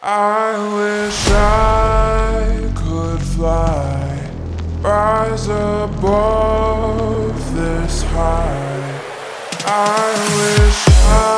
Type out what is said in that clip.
I wish I could fly, rise above this high. I wish I.